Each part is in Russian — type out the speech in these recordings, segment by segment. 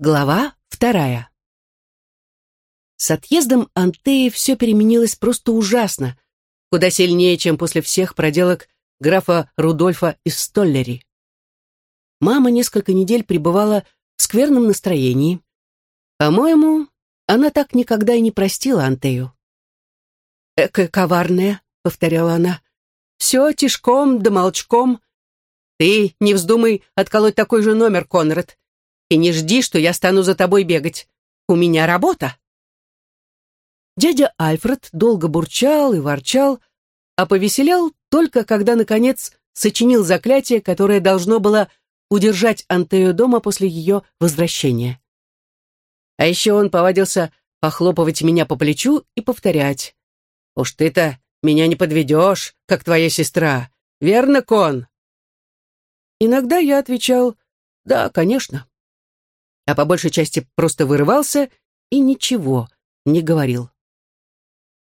Глава вторая. С отъездом Антеи все переменилось просто ужасно, куда сильнее, чем после всех проделок графа Рудольфа из Столлери. Мама несколько недель пребывала в скверном настроении. По-моему, она так никогда и не простила Антею. «Экая коварная», — повторяла она, — «все тишком да молчком. Ты не вздумай отколоть такой же номер, Конрад. И не жди, что я стану за тобой бегать. У меня работа. Дядя Альфред долго бурчал и ворчал, а повеселял только когда, наконец, сочинил заклятие, которое должно было удержать Антею дома после ее возвращения. А еще он повадился похлопывать меня по плечу и повторять. «Уж ты-то меня не подведешь, как твоя сестра. Верно, Кон?» Иногда я отвечал «Да, конечно» а по большей части просто вырывался и ничего не говорил.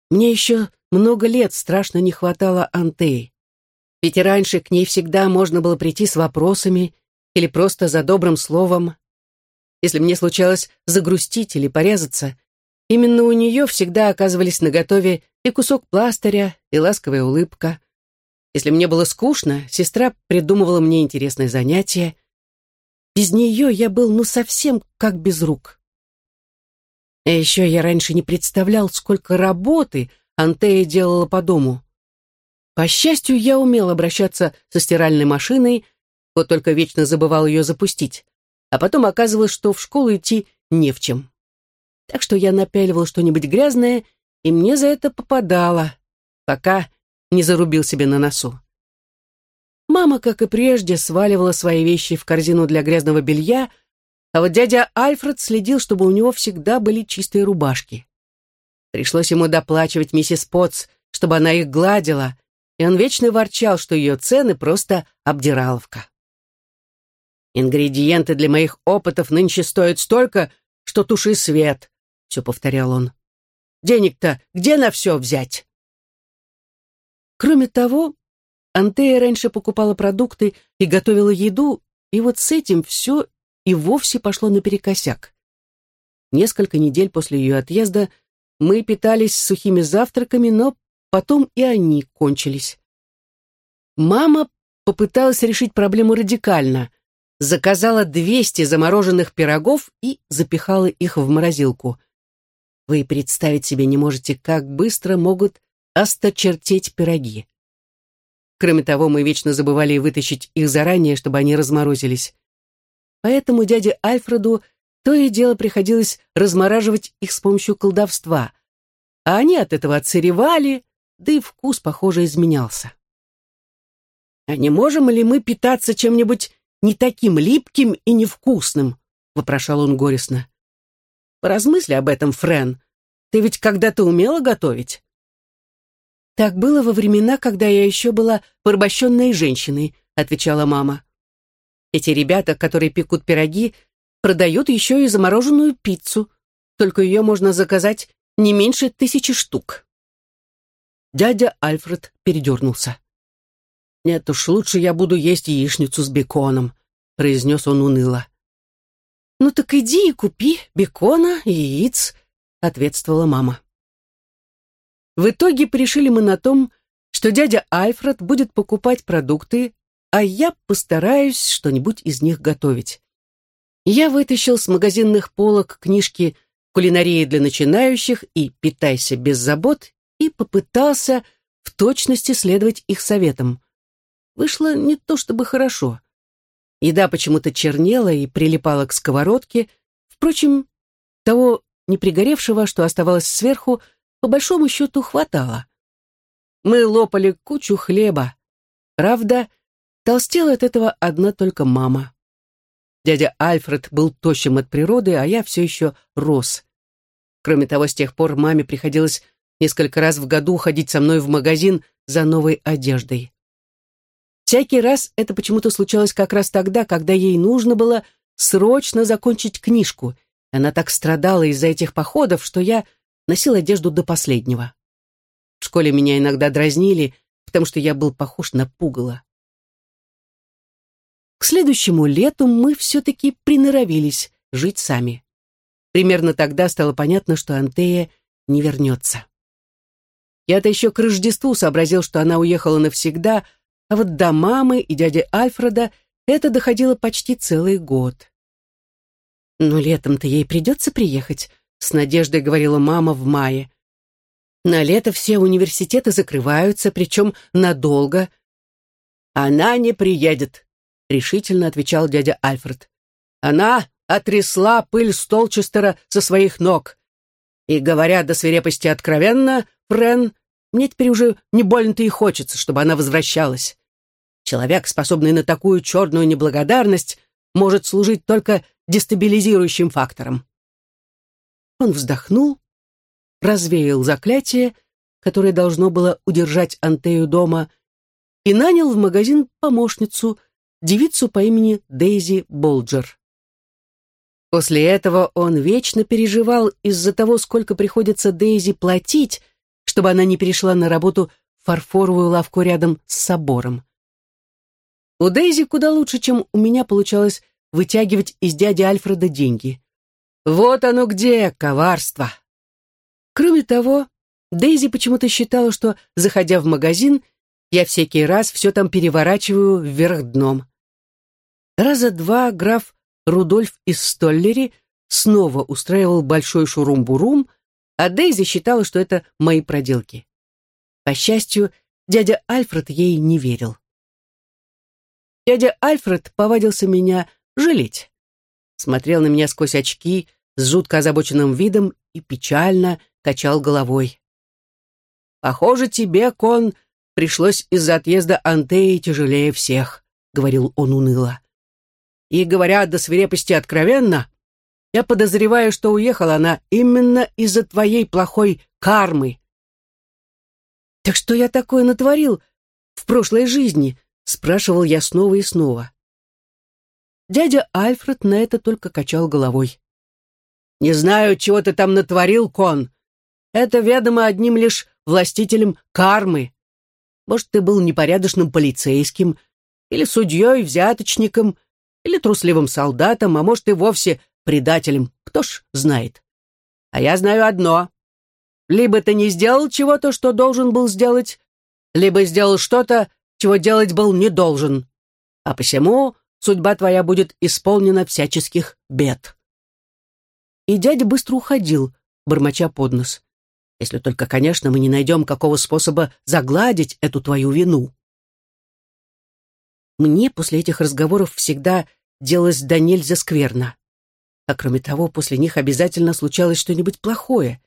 Мне еще много лет страшно не хватало Антеи. Ведь и раньше к ней всегда можно было прийти с вопросами или просто за добрым словом. Если мне случалось загрустить или порезаться, именно у нее всегда оказывались наготове и кусок пластыря, и ласковая улыбка. Если мне было скучно, сестра придумывала мне интересное занятие, без нее я был ну совсем как без рук. А еще я раньше не представлял, сколько работы Антея делала по дому. По счастью, я умел обращаться со стиральной машиной, вот только вечно забывал ее запустить. А потом оказывалось, что в школу идти не в чем. Так что я напяливал что-нибудь грязное, и мне за это попадало, пока не зарубил себе на носу. Мама, как и прежде, сваливала свои вещи в корзину для грязного белья, а вот дядя Альфред следил, чтобы у него всегда были чистые рубашки. Пришлось ему доплачивать миссис Потс, чтобы она их гладила, и он вечно ворчал, что ее цены просто обдираловка. «Ингредиенты для моих опытов нынче стоят столько, что туши свет», — все повторял он. «Денег-то где на все взять?» Кроме того, Антея раньше покупала продукты и готовила еду, и вот с этим все и вовсе пошло наперекосяк. Несколько недель после ее отъезда мы питались сухими завтраками, но потом и они кончились. Мама попыталась решить проблему радикально. Заказала 200 замороженных пирогов и запихала их в морозилку. Вы представить себе не можете, как быстро могут осточертеть пироги. Кроме того, мы вечно забывали вытащить их заранее, чтобы они разморозились. Поэтому дяде Альфреду то и дело приходилось размораживать их с помощью колдовства. А они от этого отсыревали, да и вкус, похоже, изменялся. «А не можем ли мы питаться чем-нибудь не таким липким и невкусным?» — вопрошал он горестно. «Поразмысли об этом, Френ. Ты ведь когда-то умела готовить?» «Так было во времена, когда я еще была порабощенной женщиной», — отвечала мама. «Эти ребята, которые пекут пироги, продают еще и замороженную пиццу, только ее можно заказать не меньше тысячи штук». Дядя Альфред передернулся. «Нет уж, лучше я буду есть яичницу с беконом», — произнес он уныло. «Ну так иди и купи бекона и яиц», — ответствовала мама. В итоге пришили мы на том, что дядя Альфред будет покупать продукты, а я постараюсь что-нибудь из них готовить. Я вытащил с магазинных полок книжки «Кулинария для начинающих» и «Питайся без забот» и попытался в точности следовать их советам. Вышло не то чтобы хорошо. Еда почему-то чернела и прилипала к сковородке, впрочем, того непригоревшего, что оставалось сверху, по большому счету хватало. Мы лопали кучу хлеба. Правда, толстела от этого одна только мама. Дядя Альфред был тощим от природы, а я все еще рос. Кроме того, с тех пор маме приходилось несколько раз в году ходить со мной в магазин за новой одеждой. Всякий раз это почему-то случалось как раз тогда, когда ей нужно было срочно закончить книжку. Она так страдала из-за этих походов, что я носил одежду до последнего. В школе меня иногда дразнили, потому что я был похож на пугало. К следующему лету мы все-таки приноровились жить сами. Примерно тогда стало понятно, что Антея не вернется. Я-то еще к Рождеству сообразил, что она уехала навсегда, а вот до мамы и дяди Альфреда это доходило почти целый год. «Но летом-то ей придется приехать», — с надеждой говорила мама в мае. «На лето все университеты закрываются, причем надолго». «Она не приедет», — решительно отвечал дядя Альфред. «Она отрясла пыль Столчестера со своих ног. И, говоря до свирепости откровенно, Френ, мне теперь уже не больно-то и хочется, чтобы она возвращалась. Человек, способный на такую черную неблагодарность, может служить только дестабилизирующим фактором. Он вздохнул, развеял заклятие, которое должно было удержать Антею дома, и нанял в магазин помощницу, девицу по имени Дейзи Болджер. После этого он вечно переживал из-за того, сколько приходится Дейзи платить, чтобы она не перешла на работу в фарфоровую лавку рядом с собором. У Дейзи куда лучше, чем у меня получалось вытягивать из дяди Альфреда деньги. Вот оно где, коварство. Кроме того, Дейзи почему-то считала, что, заходя в магазин, я всякий раз все там переворачиваю вверх дном. Раза два граф Рудольф из Столлери снова устраивал большой шурум-бурум, а Дейзи считала, что это мои проделки. По счастью, дядя Альфред ей не верил. Дядя Альфред повадился меня жалеть. Смотрел на меня сквозь очки с жутко озабоченным видом и печально качал головой. «Похоже, тебе, Кон, пришлось из-за отъезда Антеи тяжелее всех», — говорил он уныло. И, говоря до свирепости откровенно, я подозреваю, что уехала она именно из-за твоей плохой кармы. «Так что я такое натворил в прошлой жизни?» — спрашивал я снова и снова. Дядя Альфред на это только качал головой. «Не знаю, чего ты там натворил, Кон. Это ведомо одним лишь властителем кармы. Может, ты был непорядочным полицейским или судьей-взяточником, или трусливым солдатом, а может и вовсе предателем, кто ж знает. А я знаю одно. Либо ты не сделал чего-то, что должен был сделать, либо сделал что-то, чего делать был не должен. А посему судьба твоя будет исполнена всяческих бед. И дядя быстро уходил, бормоча под нос. Если только, конечно, мы не найдем какого способа загладить эту твою вину. Мне после этих разговоров всегда делалось до нельзя скверно. А кроме того, после них обязательно случалось что-нибудь плохое.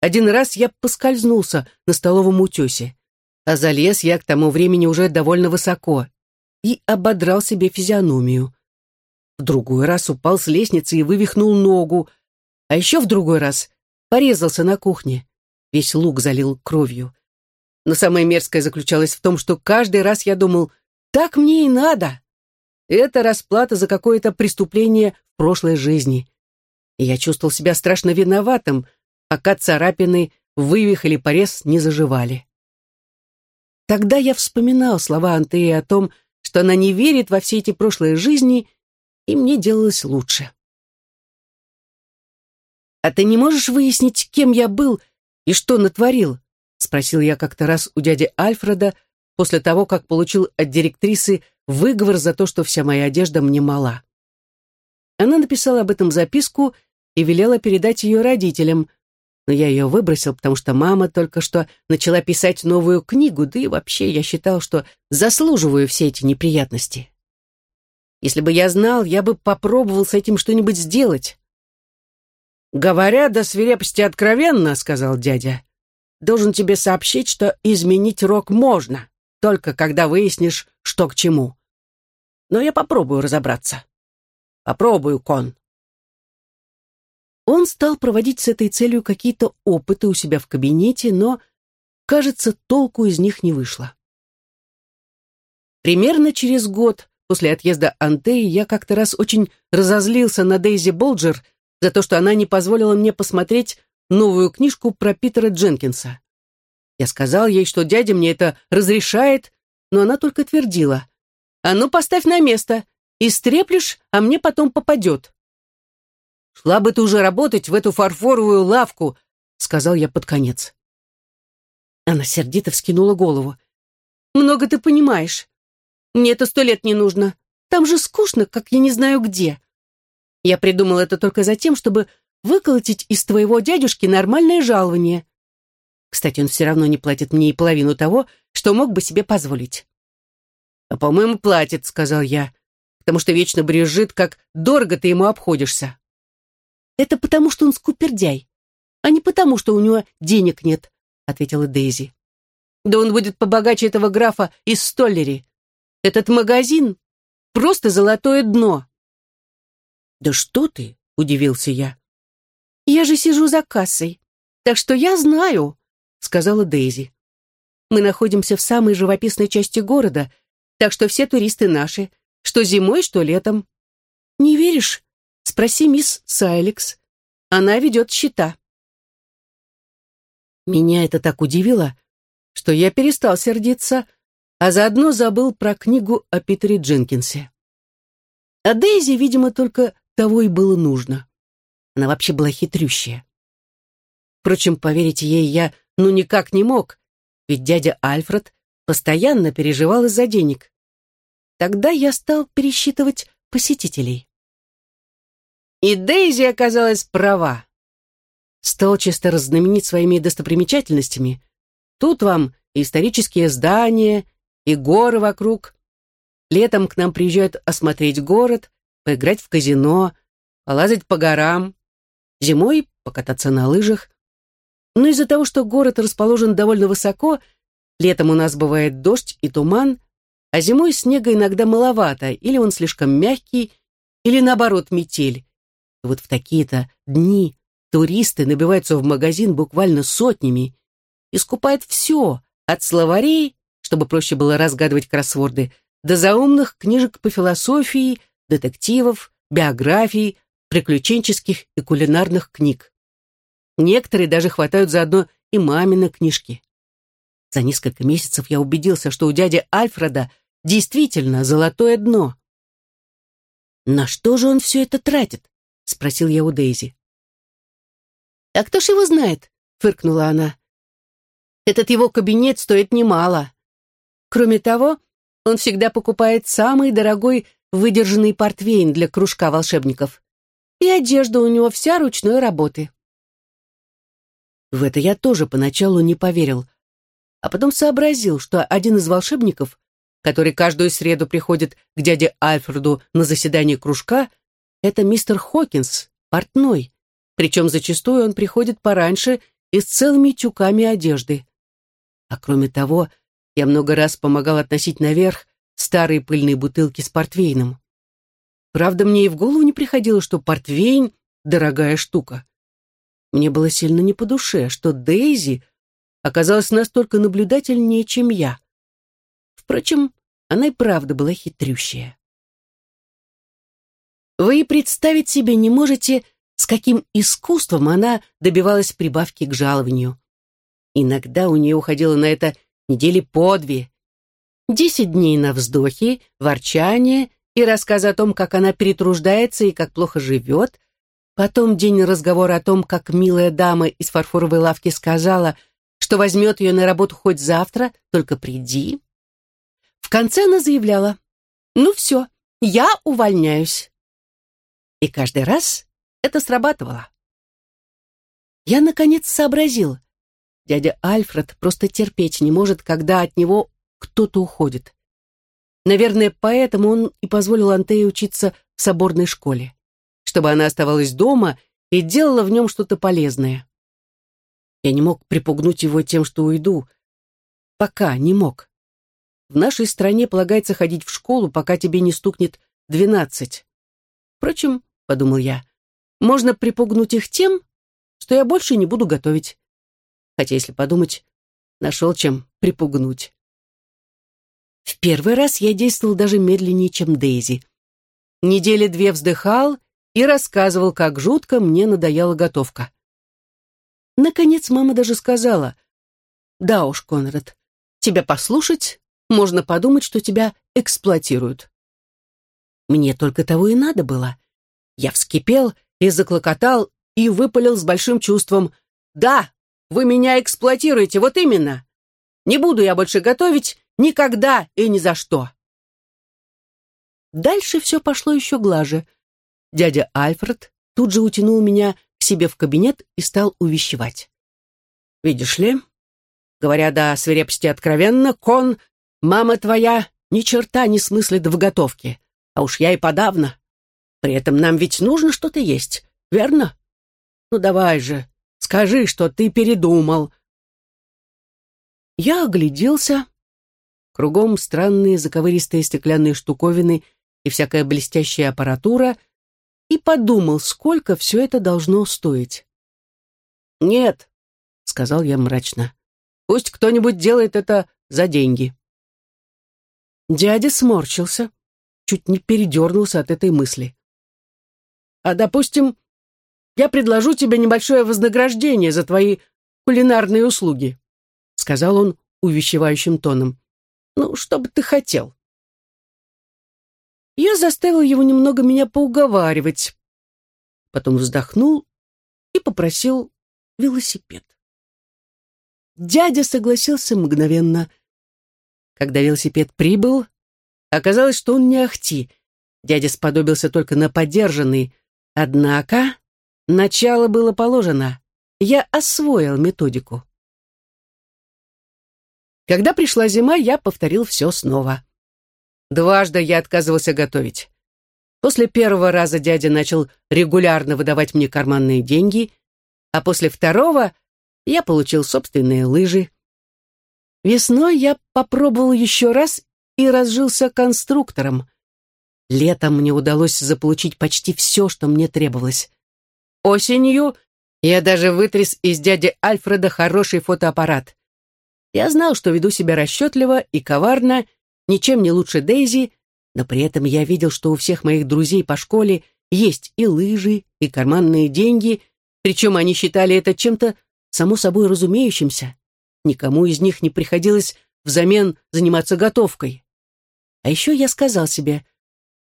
Один раз я поскользнулся на столовом утесе, а залез я к тому времени уже довольно высоко и ободрал себе физиономию. В другой раз упал с лестницы и вывихнул ногу, а еще в другой раз порезался на кухне. Весь лук залил кровью. Но самое мерзкое заключалось в том, что каждый раз я думал, так мне и надо. Это расплата за какое-то преступление в прошлой жизни. И я чувствовал себя страшно виноватым, пока царапины, вывих или порез не заживали. Тогда я вспоминал слова Антеи о том, что она не верит во все эти прошлые жизни, и мне делалось лучше. «А ты не можешь выяснить, кем я был и что натворил?» — спросил я как-то раз у дяди Альфреда, после того, как получил от директрисы выговор за то, что вся моя одежда мне мала. Она написала об этом записку и велела передать ее родителям, но я ее выбросил, потому что мама только что начала писать новую книгу, да и вообще я считал, что заслуживаю все эти неприятности. Если бы я знал, я бы попробовал с этим что-нибудь сделать. «Говоря до свирепости откровенно», — сказал дядя, — «должен тебе сообщить, что изменить рок можно только когда выяснишь, что к чему. Но я попробую разобраться. Попробую, Кон. Он стал проводить с этой целью какие-то опыты у себя в кабинете, но, кажется, толку из них не вышло. Примерно через год после отъезда Антеи я как-то раз очень разозлился на Дейзи Болджер за то, что она не позволила мне посмотреть новую книжку про Питера Дженкинса. Я сказал ей, что дядя мне это разрешает, но она только твердила. «А ну, поставь на место. Истреплешь, а мне потом попадет». Шла бы ты уже работать в эту фарфоровую лавку, сказал я под конец. Она сердито вскинула голову. Много ты понимаешь. Мне это сто лет не нужно. Там же скучно, как я не знаю где. Я придумал это только за тем, чтобы выколотить из твоего дядюшки нормальное жалование. Кстати, он все равно не платит мне и половину того, что мог бы себе позволить. «А, по-моему, платит», — сказал я, «потому что вечно брежит, как дорого ты ему обходишься». «Это потому, что он скупердяй, а не потому, что у него денег нет», — ответила Дейзи. «Да он будет побогаче этого графа из Столлери. Этот магазин — просто золотое дно». «Да что ты?» — удивился я. «Я же сижу за кассой, так что я знаю», — сказала Дейзи. «Мы находимся в самой живописной части города, так что все туристы наши, что зимой, что летом. Не веришь? Спроси мисс Сайлекс. Она ведет счета». Меня это так удивило, что я перестал сердиться, а заодно забыл про книгу о Питере Дженкинсе. А Дейзи, видимо, только того и было нужно. Она вообще была хитрющая. Впрочем, поверить ей я ну никак не мог, ведь дядя Альфред постоянно переживал из-за денег. Тогда я стал пересчитывать посетителей. И Дейзи оказалась права. Столчестер знаменит своими достопримечательностями. Тут вам и исторические здания, и горы вокруг. Летом к нам приезжают осмотреть город, поиграть в казино, полазать по горам. Зимой покататься на лыжах. Но из-за того, что город расположен довольно высоко, летом у нас бывает дождь и туман, а зимой снега иногда маловато, или он слишком мягкий, или наоборот метель. Вот в такие-то дни туристы набиваются в магазин буквально сотнями и скупают все, от словарей, чтобы проще было разгадывать кроссворды, до заумных книжек по философии, детективов, биографий, приключенческих и кулинарных книг. Некоторые даже хватают заодно и мамины книжки. За несколько месяцев я убедился, что у дяди Альфреда действительно золотое дно. «На что же он все это тратит?» — спросил я у Дейзи. «А кто ж его знает?» — фыркнула она. «Этот его кабинет стоит немало. Кроме того, он всегда покупает самый дорогой выдержанный портвейн для кружка волшебников. И одежда у него вся ручной работы. В это я тоже поначалу не поверил, а потом сообразил, что один из волшебников, который каждую среду приходит к дяде Альфреду на заседание кружка, это мистер Хокинс, портной, причем зачастую он приходит пораньше и с целыми тюками одежды. А кроме того, я много раз помогал относить наверх старые пыльные бутылки с портвейном. Правда, мне и в голову не приходило, что портвейн — дорогая штука. Мне было сильно не по душе, что Дейзи оказалась настолько наблюдательнее, чем я. Впрочем, она и правда была хитрющая. Вы и представить себе не можете, с каким искусством она добивалась прибавки к жалованию. Иногда у нее уходило на это недели по две. Десять дней на вздохи, ворчание и рассказ о том, как она перетруждается и как плохо живет, Потом день разговора о том, как милая дама из фарфоровой лавки сказала, что возьмет ее на работу хоть завтра, только приди. В конце она заявляла, «Ну все, я увольняюсь». И каждый раз это срабатывало. Я, наконец, сообразил. Дядя Альфред просто терпеть не может, когда от него кто-то уходит. Наверное, поэтому он и позволил Антее учиться в соборной школе чтобы она оставалась дома и делала в нем что-то полезное. Я не мог припугнуть его тем, что уйду. Пока не мог. В нашей стране полагается ходить в школу, пока тебе не стукнет двенадцать. Впрочем, — подумал я, — можно припугнуть их тем, что я больше не буду готовить. Хотя, если подумать, нашел чем припугнуть. В первый раз я действовал даже медленнее, чем Дейзи. Недели две вздыхал и рассказывал, как жутко мне надоела готовка. Наконец мама даже сказала, «Да уж, Конрад, тебя послушать, можно подумать, что тебя эксплуатируют». Мне только того и надо было. Я вскипел и заклокотал, и выпалил с большим чувством. «Да, вы меня эксплуатируете, вот именно! Не буду я больше готовить никогда и ни за что!» Дальше все пошло еще глаже. Дядя Альфред тут же утянул меня к себе в кабинет и стал увещевать. «Видишь ли, говоря до свирепости откровенно, Кон, мама твоя ни черта не смыслит в готовке, а уж я и подавно. При этом нам ведь нужно что-то есть, верно? Ну давай же, скажи, что ты передумал». Я огляделся. Кругом странные заковыристые стеклянные штуковины и всякая блестящая аппаратура, и подумал, сколько все это должно стоить. «Нет», — сказал я мрачно, — «пусть кто-нибудь делает это за деньги». Дядя сморщился, чуть не передернулся от этой мысли. «А, допустим, я предложу тебе небольшое вознаграждение за твои кулинарные услуги», сказал он увещевающим тоном. «Ну, что бы ты хотел?» Я заставил его немного меня поуговаривать. Потом вздохнул и попросил велосипед. Дядя согласился мгновенно. Когда велосипед прибыл, оказалось, что он не ахти. Дядя сподобился только на подержанный. Однако начало было положено. Я освоил методику. Когда пришла зима, я повторил все снова. Дважды я отказывался готовить. После первого раза дядя начал регулярно выдавать мне карманные деньги, а после второго я получил собственные лыжи. Весной я попробовал еще раз и разжился конструктором. Летом мне удалось заполучить почти все, что мне требовалось. Осенью я даже вытряс из дяди Альфреда хороший фотоаппарат. Я знал, что веду себя расчетливо и коварно, ничем не лучше Дейзи, но при этом я видел, что у всех моих друзей по школе есть и лыжи, и карманные деньги, причем они считали это чем-то само собой разумеющимся. Никому из них не приходилось взамен заниматься готовкой. А еще я сказал себе,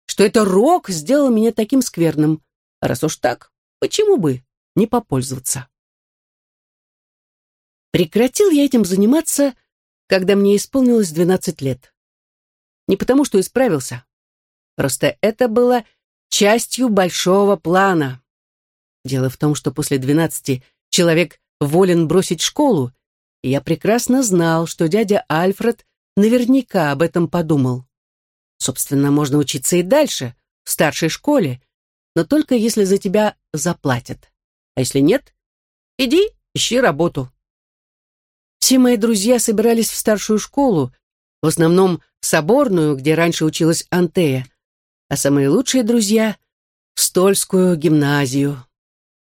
что это рок сделал меня таким скверным. Раз уж так, почему бы не попользоваться? Прекратил я этим заниматься, когда мне исполнилось 12 лет. Не потому, что исправился. Просто это было частью большого плана. Дело в том, что после двенадцати человек волен бросить школу, и я прекрасно знал, что дядя Альфред наверняка об этом подумал. Собственно, можно учиться и дальше, в старшей школе, но только если за тебя заплатят. А если нет, иди, ищи работу. Все мои друзья собирались в старшую школу, в основном в Соборную, где раньше училась Антея, а самые лучшие друзья — в Стольскую гимназию.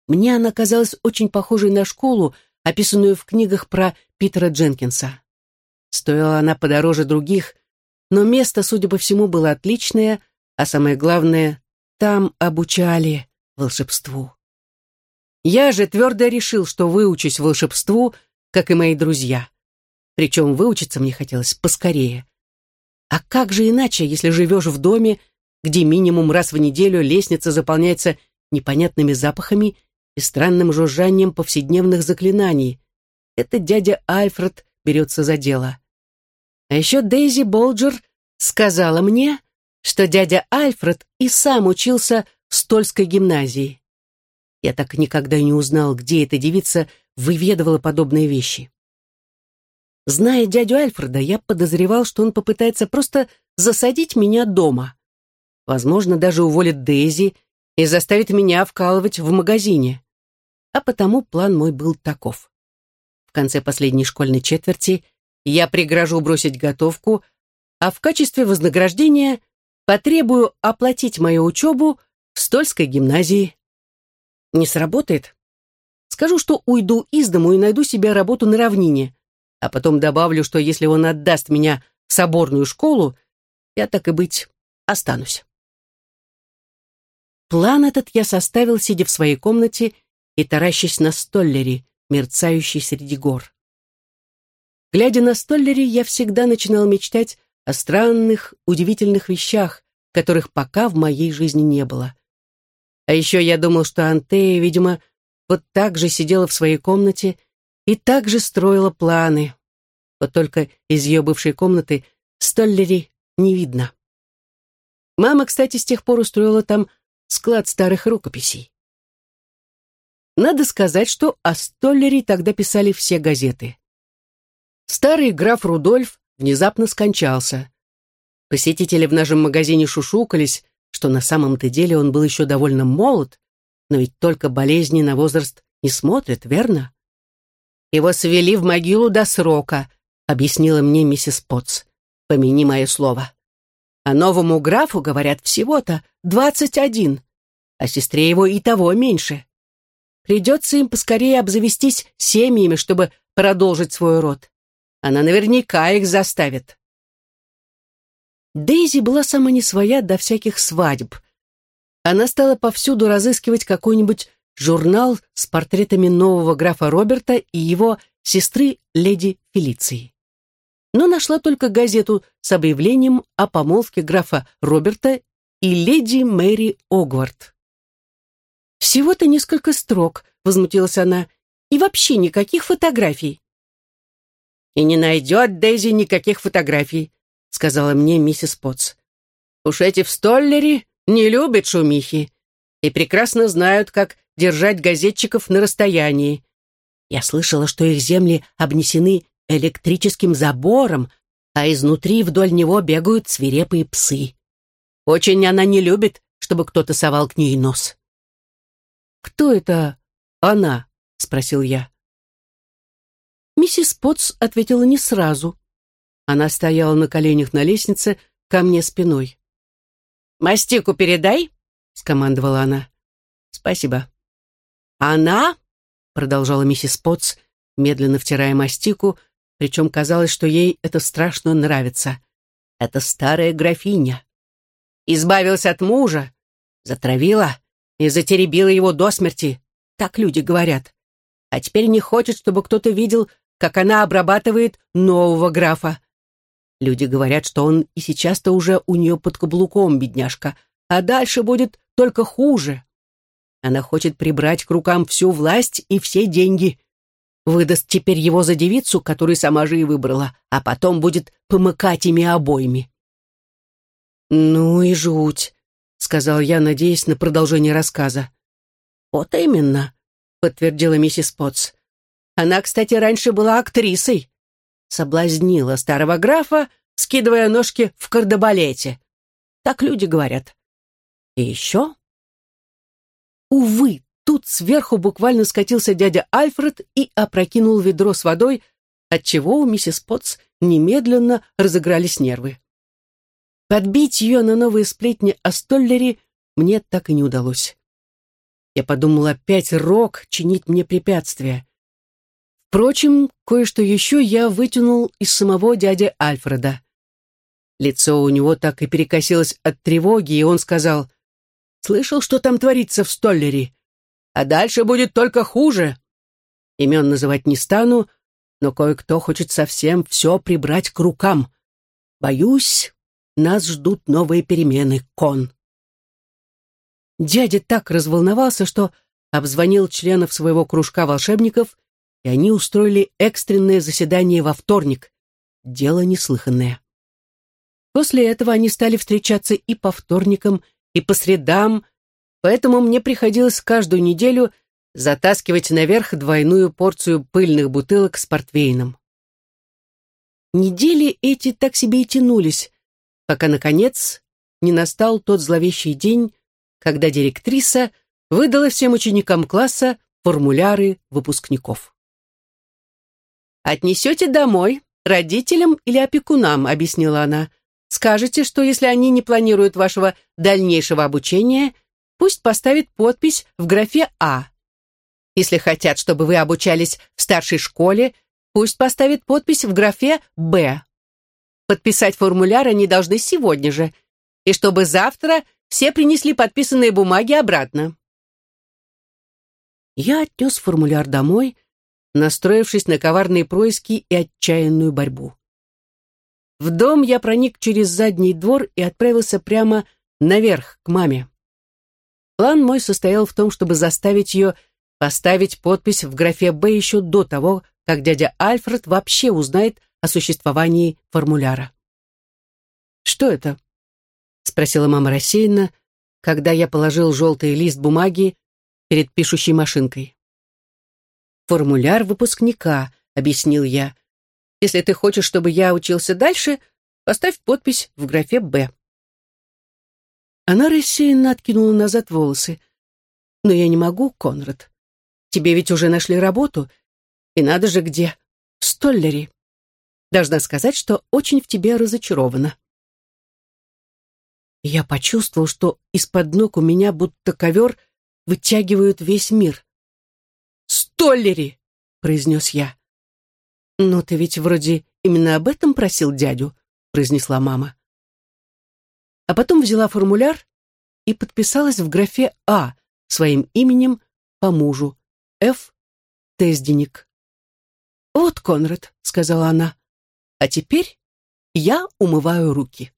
Мне она казалась очень похожей на школу, описанную в книгах про Питера Дженкинса. Стоила она подороже других, но место, судя по всему, было отличное, а самое главное, там обучали волшебству. Я же твердо решил, что выучусь волшебству, как и мои друзья. Причем выучиться мне хотелось поскорее. А как же иначе, если живешь в доме, где минимум раз в неделю лестница заполняется непонятными запахами и странным жужжанием повседневных заклинаний? Это дядя Альфред берется за дело. А еще Дейзи Болджер сказала мне, что дядя Альфред и сам учился в Стольской гимназии. Я так никогда не узнал, где эта девица выведывала подобные вещи. Зная дядю Альфреда, я подозревал, что он попытается просто засадить меня дома. Возможно, даже уволит Дейзи и заставит меня вкалывать в магазине. А потому план мой был таков. В конце последней школьной четверти я пригрожу бросить готовку, а в качестве вознаграждения потребую оплатить мою учебу в Стольской гимназии. Не сработает? Скажу, что уйду из дому и найду себе работу на равнине, а потом добавлю, что если он отдаст меня в соборную школу, я, так и быть, останусь. План этот я составил, сидя в своей комнате и таращась на столлере, мерцающий среди гор. Глядя на столлере, я всегда начинал мечтать о странных, удивительных вещах, которых пока в моей жизни не было. А еще я думал, что Антея, видимо, вот так же сидела в своей комнате и так же строила планы. Вот только из ее бывшей комнаты Столлери не видно. Мама, кстати, с тех пор устроила там склад старых рукописей. Надо сказать, что о Столлере тогда писали все газеты. Старый граф Рудольф внезапно скончался. Посетители в нашем магазине шушукались, что на самом-то деле он был еще довольно молод, но ведь только болезни на возраст не смотрят, верно? Его свели в могилу до срока, объяснила мне миссис Потц. Помяни мое слово. А новому графу, говорят, всего-то двадцать один, а сестре его и того меньше. Придется им поскорее обзавестись семьями, чтобы продолжить свой род. Она наверняка их заставит. Дейзи была сама не своя до всяких свадеб. Она стала повсюду разыскивать какой-нибудь журнал с портретами нового графа Роберта и его сестры леди Фелиции. Но нашла только газету с объявлением о помолвке графа Роберта и леди Мэри Огвард. «Всего-то несколько строк», — возмутилась она, — «и вообще никаких фотографий». «И не найдет Дейзи никаких фотографий», — сказала мне миссис Потц. «Уж эти в Столлере не любят шумихи и прекрасно знают, как держать газетчиков на расстоянии. Я слышала, что их земли обнесены электрическим забором, а изнутри вдоль него бегают свирепые псы. Очень она не любит, чтобы кто-то совал к ней нос. «Кто это она?» — спросил я. Миссис Потс ответила не сразу. Она стояла на коленях на лестнице, ко мне спиной. «Мастику передай», — скомандовала она. «Спасибо». «Она?» — продолжала миссис Потс, медленно втирая мастику, причем казалось, что ей это страшно нравится. «Это старая графиня. Избавилась от мужа, затравила, и затеребила его до смерти. Так люди говорят. А теперь не хочет, чтобы кто-то видел, как она обрабатывает нового графа. Люди говорят, что он и сейчас-то уже у нее под каблуком, бедняжка, а дальше будет только хуже. Она хочет прибрать к рукам всю власть и все деньги. Выдаст теперь его за девицу, которую сама же и выбрала, а потом будет помыкать ими обоими. Ну и жуть. — сказал я, надеясь на продолжение рассказа. «Вот именно», — подтвердила миссис Потс. «Она, кстати, раньше была актрисой. Соблазнила старого графа, скидывая ножки в кардебалете. Так люди говорят. И еще...» Увы, тут сверху буквально скатился дядя Альфред и опрокинул ведро с водой, отчего у миссис Потс немедленно разыгрались нервы. Подбить ее на новые сплетни о Столлере мне так и не удалось. Я подумала, опять Рок чинить мне препятствия. Впрочем, кое-что еще я вытянул из самого дяди Альфреда. Лицо у него так и перекосилось от тревоги, и он сказал, «Слышал, что там творится в Столлере? А дальше будет только хуже. Имен называть не стану, но кое-кто хочет совсем все прибрать к рукам. Боюсь, нас ждут новые перемены, Кон. Дядя так разволновался, что обзвонил членов своего кружка волшебников, и они устроили экстренное заседание во вторник. Дело неслыханное. После этого они стали встречаться и по вторникам, и по средам, поэтому мне приходилось каждую неделю затаскивать наверх двойную порцию пыльных бутылок с портвейном. Недели эти так себе и тянулись, пока, наконец, не настал тот зловещий день, когда директриса выдала всем ученикам класса формуляры выпускников. «Отнесете домой, родителям или опекунам», — объяснила она. «Скажете, что если они не планируют вашего дальнейшего обучения, пусть поставят подпись в графе «А». Если хотят, чтобы вы обучались в старшей школе, пусть поставят подпись в графе «Б». Подписать формуляр они должны сегодня же, и чтобы завтра все принесли подписанные бумаги обратно. Я отнес формуляр домой, настроившись на коварные происки и отчаянную борьбу. В дом я проник через задний двор и отправился прямо наверх, к маме. План мой состоял в том, чтобы заставить ее поставить подпись в графе «Б» еще до того, как дядя Альфред вообще узнает о существовании формуляра. «Что это?» — спросила мама рассеянно, когда я положил желтый лист бумаги перед пишущей машинкой. «Формуляр выпускника», — объяснил я. «Если ты хочешь, чтобы я учился дальше, поставь подпись в графе «Б». Она рассеянно откинула назад волосы. «Но я не могу, Конрад. Тебе ведь уже нашли работу. И надо же где. В Столлере. Должна сказать, что очень в тебе разочарована». Я почувствовал, что из-под ног у меня будто ковер вытягивают весь мир. «Столлери!» — произнес я. «Но ты ведь вроде именно об этом просил дядю», — произнесла мама а потом взяла формуляр и подписалась в графе «А» своим именем по мужу, Ф. Тезденик. «Вот, Конрад», — сказала она, — «а теперь я умываю руки».